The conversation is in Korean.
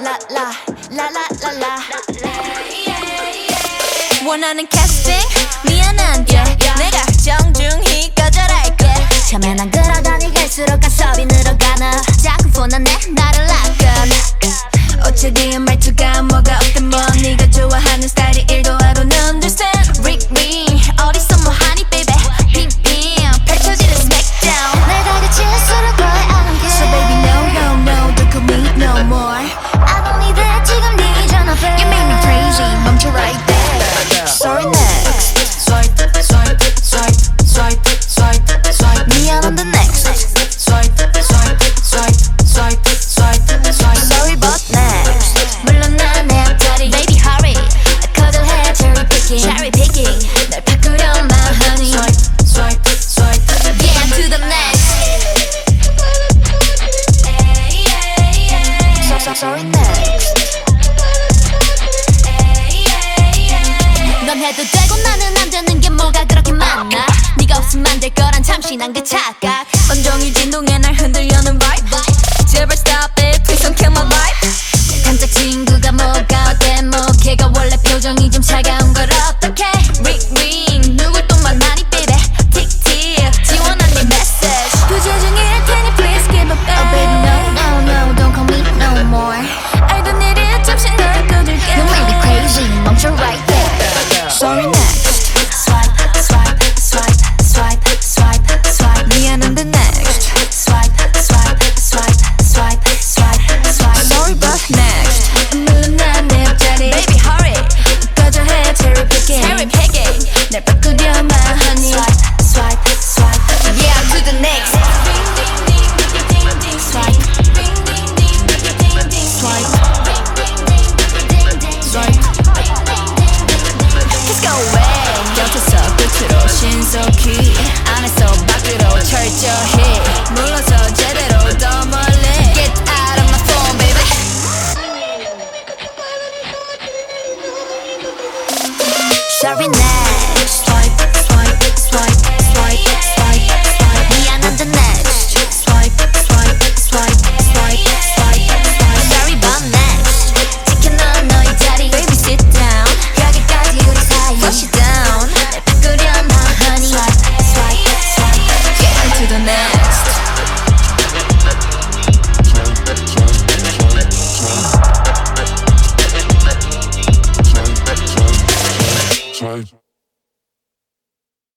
라라라 라라라라 원하는 캐스팅 미안한데 내가 정중히 거절할게. 처음에 난 그러더니 갈수록 가섭이 늘어가나. 자꾸 폰하네 나를 락건 어차피 말투가 뭐가 어때 뭐 네가 좋아하는 picking cherry picking 널 바꾸려만 하니 swipe swipe swipe Yeah to the next So so sorry next 넌 해도 되고 나는 안 되는 게 뭐가 그렇게 많나 네가 없으면 안 될 거란 잠시 난 그 착각 온종일 진동에 날 흔들려는 vibe 제발 stop it please don't kill my vibe 단짝 친구가 뭐가 어때 뭐 걔가 원래 표정이 좀 차가워 Sorry, next. Swipe, swipe, swipe. Zeit.